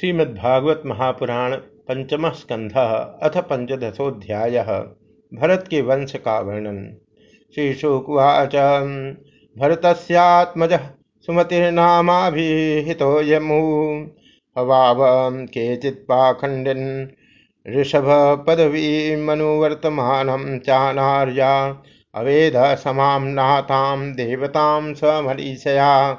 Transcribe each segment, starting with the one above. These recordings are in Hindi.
श्रीमद्भागवत महापुराण पंचम स्कंध अथ पंचदशोध्याय भरत के वंश का वर्णन श्रीशुकुवाच। भरतस्यात्मज सुमतिर्नामाभिहितो यमु। हवाव केचित्पाखंडिन ऋषभ पदवी मनुवर्तमान चानार्या अवेद समाम नाताम देवताम स्वमरीषया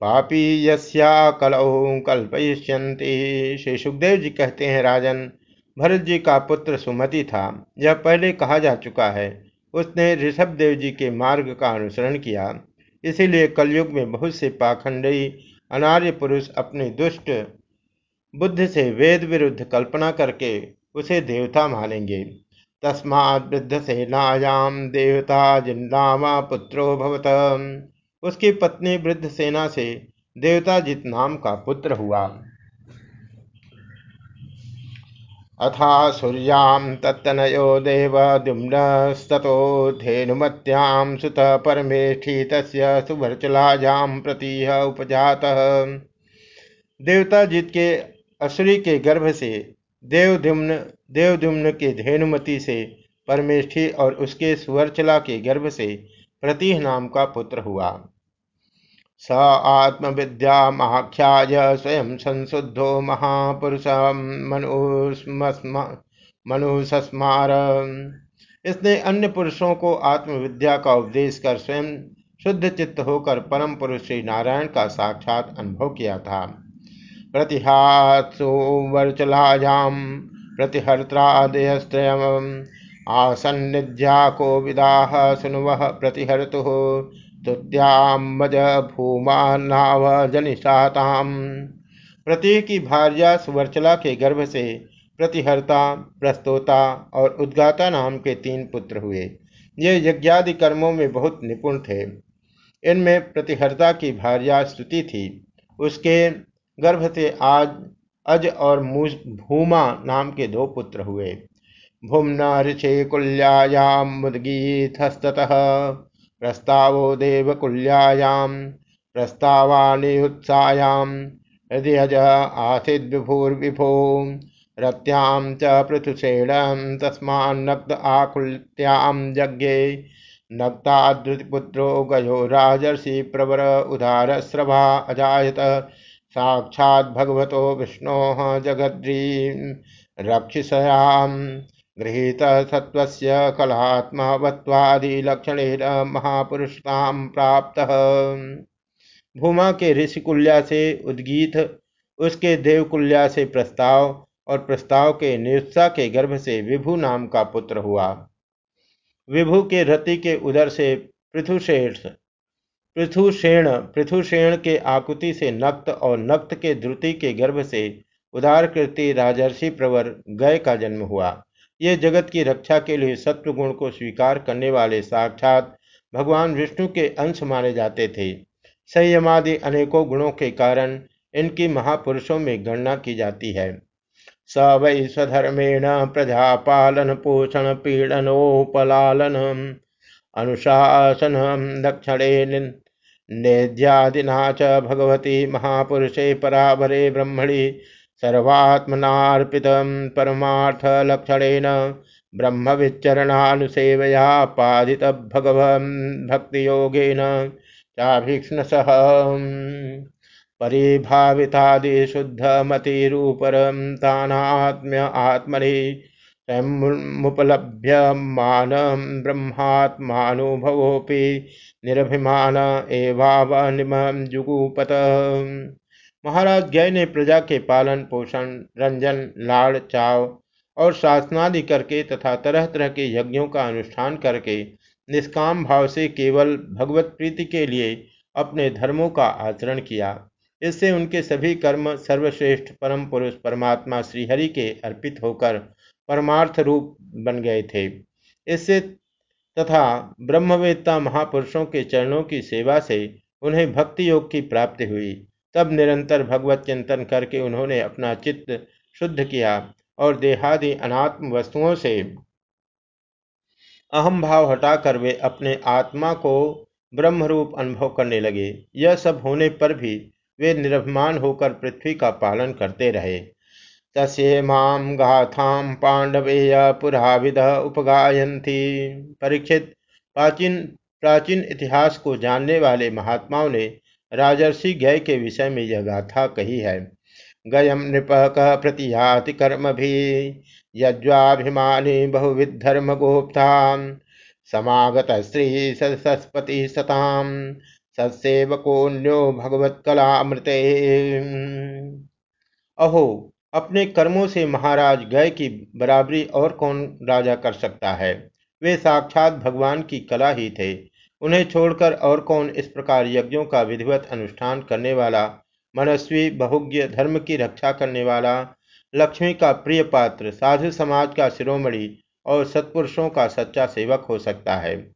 पापी यस्या कलौ कल्पयिष्यन्ति। श्री सुखदेव जी कहते हैं, राजन, भरत जी का पुत्र सुमति था। यह पहले कहा जा चुका है। उसने ऋषभ देव जी के मार्ग का अनुसरण किया। इसीलिए कलयुग में बहुत से पाखंडी, अनार्य पुरुष अपनी दुष्ट बुद्ध से वेद विरुद्ध कल्पना करके उसे देवता मानेंगे। तस्मात् वृद्ध सेनायाम देवता जिन्नामा पुत्रो भवत उसकी पत्नी वृद्ध सेना से देवताजित नाम का पुत्र हुआ। अथा सूर्यां तत्तनयो देवद्युम्नस्ततो धेनुमत्यां सुत परमेष्ठी तस्य सुभर्चलाजां प्रतीह उपजातः। देवताजित के असुरी के गर्भ से देवद्युम्न देवद्युम्न के धेनुमती से परमेष्ठी और उसके सुवर्चला के गर्भ से प्रतीह नाम का पुत्र हुआ। स आत्मविद्या महाख्याय स्वयं संशुद्धो महापुरुष मनुसस्मार। इसने अन्य पुरुषों को आत्मविद्या का उपदेश कर स्वयं शुद्ध चित्त होकर परम पुरुष श्री नारायण का साक्षात अनुभव किया था। प्रतिहात्सु वर्चलायाम प्रतिहर्त्रादयस्त्रय आसन्निध्या विदा सुनुव प्रतिहर्तु। स्तुत्यामज भूमा नाव जनिषाताम प्रत्येक की भार्या सुवर्चला के गर्भ से प्रतिहर्ता, प्रस्तोता और उद्गाता नाम के तीन पुत्र हुए। ये यज्ञादि कर्मों में बहुत निपुण थे। इनमें प्रतिहर्ता की भार्या स्तुति थी। उसके गर्भ से आज अज और भूमा नाम के दो पुत्र हुए। भूमना ऋषि कुल्यायाम मुदगीतस्तः प्रस्तावो देवकुल्यायां प्रस्तावानियुत्सायां हृदयज आसीद्विभूर्विभो, रत्यां च पृथुषेणं तस्मान्नग्ध आकुल्यां यज्ञे। नक्ताद्रुतिपुत्रो गयो राजर्षि प्रवर उदारस्रभा अजायत, साक्षाद्भगवतो विष्णोः जगद्री रक्षिषयाम् गृहीत सत्वस्य कलात्मवत्वादिलक्षणेन महापुरुषताम प्राप्त। भूमा के ऋषिकुल्या से उद्गीत, उसके देवकुल्या से प्रस्ताव और प्रस्ताव के निरुत्सा के गर्भ से विभु नाम का पुत्र हुआ। विभु के रति के उदर से पृथुषेण पृथुषेण पृथुषेण के आकुति से नक्त और नक्त के द्रुति के गर्भ से उदारकृति राजर्षि प्रवर गय का जन्म हुआ। ये जगत की रक्षा के लिए सत्व गुण को स्वीकार करने वाले साक्षात भगवान विष्णु के अंश माने जाते थे। संयमादि अनेकों गुणों के कारण इनकी महापुरुषों में गणना की जाती है। स वै स्वधर्मेण प्रजा पालन पोषण पीड़नोपलालन अनुशासन दक्षिणे नेद्यादिना च भगवती महापुरुषे परावरे ब्रह्मणि सर्वात्मनार्पित परमार्थलक्षणेन ब्रह्मविच्चरणानुसेवया पादित भगव भक्ति भगवन् भक्तियोगेन चाभीक्ष्णसः परिभावितादिशुद्धमतिरूपरं तानात्म्य आत्मनि स्वयमुपलभ्यमानं ब्रह्मात्मानुभवोऽपि निरभिमान एवावनिमं जुगुपत महाराज जय ने प्रजा के पालन, पोषण, रंजन, लाड़, चाव और शासनादि करके तथा तरह तरह के यज्ञों का अनुष्ठान करके निष्काम भाव से केवल भगवत प्रीति के लिए अपने धर्मों का आचरण किया। इससे उनके सभी कर्म सर्वश्रेष्ठ परम पुरुष परमात्मा श्रीहरि के अर्पित होकर परमार्थ रूप बन गए थे। इससे तथा ब्रह्मवेत्ता महापुरुषों के चरणों की सेवा से उन्हें भक्ति योग की प्राप्ति हुई। तब निरंतर भगवत चिंतन करके उन्होंने अपना चित्त शुद्ध किया और देहादि अनात्म वस्तुओं से अहम भाव हटाकर वे अपने आत्मा को ब्रह्म रूप अनुभव करने लगे। यह सब होने पर भी वे निरभिमान होकर पृथ्वी का पालन करते रहे। तस्मां गाथां पांडवेय पुराविद उपगायंती परीक्षित, प्राचीन प्राचीन इतिहास को जानने वाले महात्माओं ने राजर्षि गय के विषय में यह गाथा कही है। गयम नृप कह प्रतियाति कर्म भी यज्वाभिमानी बहुविध धर्म गोप्ता समागत श्री सस्पति सताम सत्सेवकोन्यो भगवत कलामृते अहो, अपने कर्मों से महाराज गय की बराबरी और कौन राजा कर सकता है? वे साक्षात भगवान की कला ही थे। उन्हें छोड़कर और कौन इस प्रकार यज्ञों का विधिवत अनुष्ठान करने वाला, मनस्वी, बहुज्ञ, धर्म की रक्षा करने वाला, लक्ष्मी का प्रिय पात्र, साधु समाज का शिरोमणि और सत्पुरुषों का सच्चा सेवक हो सकता है।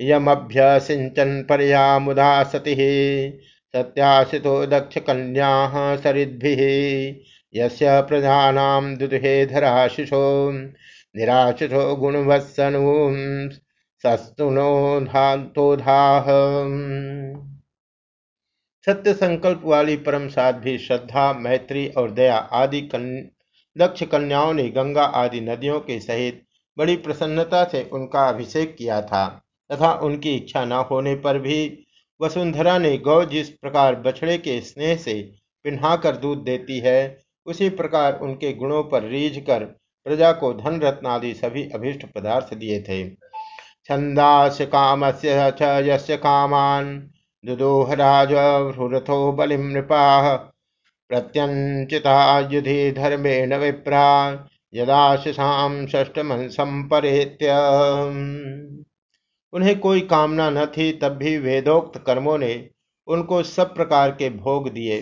यमभ्य सिंचन परया मुदा सती सत्याशितो दक्ष कन्या सरिद्भि, यस्य प्रजानां दुदुहे धराशिषो, निराशिषो गुणवत्सनु। सस्तुनोधातोधाह सत्य संकल्प वाली परम साध्वी श्रद्धा मैत्री और दया आदि कन, दक्ष कन्याओं ने गंगा आदि नदियों के सहित बड़ी प्रसन्नता से उनका अभिषेक किया था तथा उनकी इच्छा न होने पर भी वसुंधरा ने गौ जिस प्रकार बछड़े के स्नेह से पिन्हा कर दूध देती है उसी प्रकार उनके गुणों पर रीझ कर प्रजा को धन रत्न आदि सभी अभिष्ट पदार्थ दिए थे। छंदास काम से कामान दुदोहराजो बलि नृपा प्रत्यंचिता युधि धर्मेण विप्रा यदाशिषाम षष्टमन संपरेत्य उन्हें कोई कामना न थी, तब भी वेदोक्त कर्मों ने उनको सब प्रकार के भोग दिए।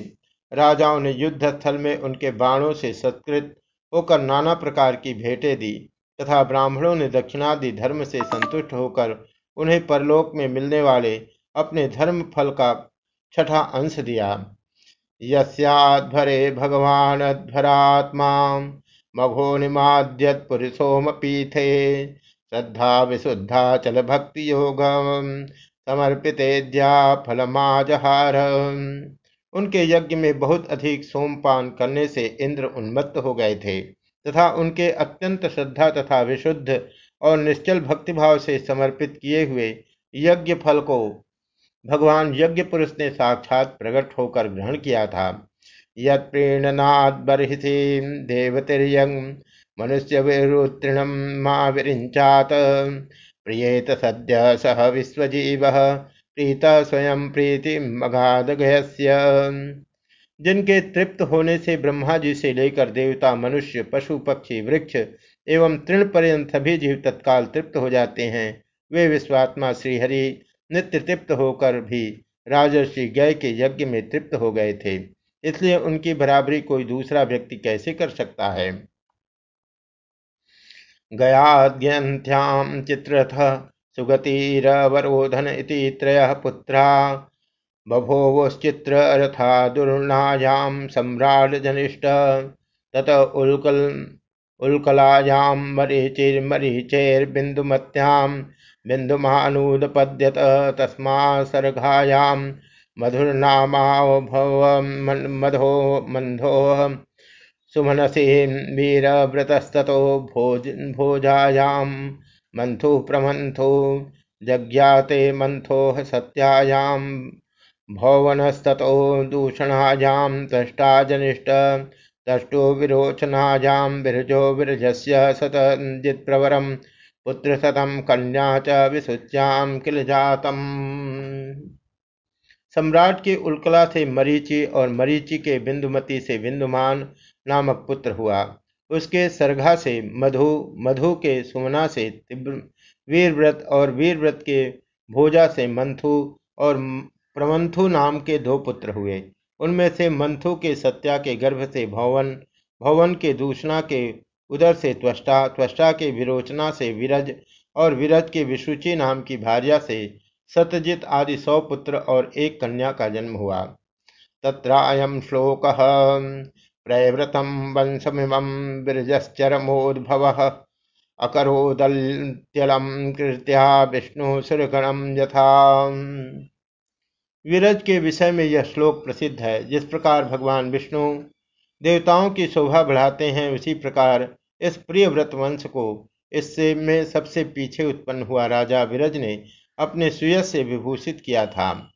राजाओं ने युद्ध स्थल में उनके बाणों से सत्कृत होकर नाना प्रकार की भेंटें दी। तथा ब्राह्मणों ने दक्षिणादि धर्म से संतुष्ट होकर उन्हें परलोक में मिलने वाले अपने धर्म फल का छठा अंश दिया। यस्याध्वरे भगवान अध्वरात्मा मघो निमाद्यत पुरुषोम पीथे श्रद्धा विशुद्धा चल भक्ति योग समर्पित फलमाजहार। उनके यज्ञ में बहुत अधिक सोमपान करने से इंद्र उन्मत्त हो गए थे। तथा उनके अत्यंत श्रद्धा तथा विशुद्ध और निश्चल भक्तिभाव से समर्पित किए हुए यज्ञ फल को भगवान यज्ञ पुरुष ने साक्षात प्रकट होकर ग्रहण किया था। यद प्रेणनाद बर्हिथि देवतिर्यंग मनुष्य विरुतृणम माँ विरिंचात प्रियेत सद्य सह विश्वजीव प्रीता स्वयं प्रीति मगाध जिनके तृप्त होने से ब्रह्मा जी से लेकर देवता, मनुष्य, पशु, पक्षी, वृक्ष एवं तृण पर्यंत सभी जीव तत्काल तृप्त हो जाते हैं। वे विश्वात्मा श्रीहरि नित्य तृप्त होकर भी राजर्षि गय के यज्ञ में तृप्त हो गए थे। इसलिए उनकी बराबरी कोई दूसरा व्यक्ति कैसे कर सकता है? गयाद्यंथ्याम चित्रथ सुगतिरवरोधन इति त्रयः पुत्रा। बभोवश्चित्ररथा दुर्नायां सम्राजनिष्ठ तत उल्कल, उल्कलायां मरीचिर्मरीचैर्बिन्दुमत्यां, बिन्दुमानुदपद्यत तस्मासर्घायां मधुर्नामाभवमधो मन्धोः। सुमनसी वीरव्रतस्ततो भोज, भोजायां मंथु प्रमंथो जज्ञाते मंथो सत्यायां भौवनस्ततो तष्टा जनिष्ठ तष्टो विरोचनायां विरजो विरजस्य सतजित्प्रवरं पुत्रशतं कन्या च विशुच्यां किल जातम्। सम्राट के उल्कला से मरीचि और मरीचि के बिंदुमती से बिंदुमान नामक पुत्र हुआ। उसके सरघा से मधु मधु के सुमना से वीरव्रत और वीरव्रत के भोजा से मंथु और प्रमंथु नाम के दो पुत्र हुए। उनमें से मंथु के सत्या के गर्भ से भवन भवन के दूषणा के उदर से त्वष्टा त्वष्टा के विरोचना से विरज और विरज के विशुचि नाम की भार्या से सत्यजित आदि सौ पुत्र और एक कन्या का जन्म हुआ। तत्रायम श्लोक, प्रयव्रतं वंशमिमं विरजश्चरमोद्भवः, अकरोदल्त्यलं कृत्या विष्णुसुरगणं यथा। विरज के विषय में यह श्लोक प्रसिद्ध है। जिस प्रकार भगवान विष्णु देवताओं की शोभा बढ़ाते हैं, उसी प्रकार इस प्रिय व्रत वंश को इससे में सबसे पीछे उत्पन्न हुआ राजा विरज ने अपने सुयस से विभूषित किया था।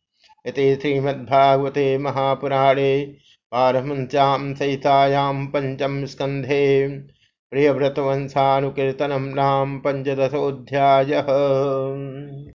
इति श्रीमद्भागवते महापुराणे पारमश्याम सहितायाम पंचम स्कंधे प्रियव्रतवंशानुकीर्तनम नाम पंचदशोध्याय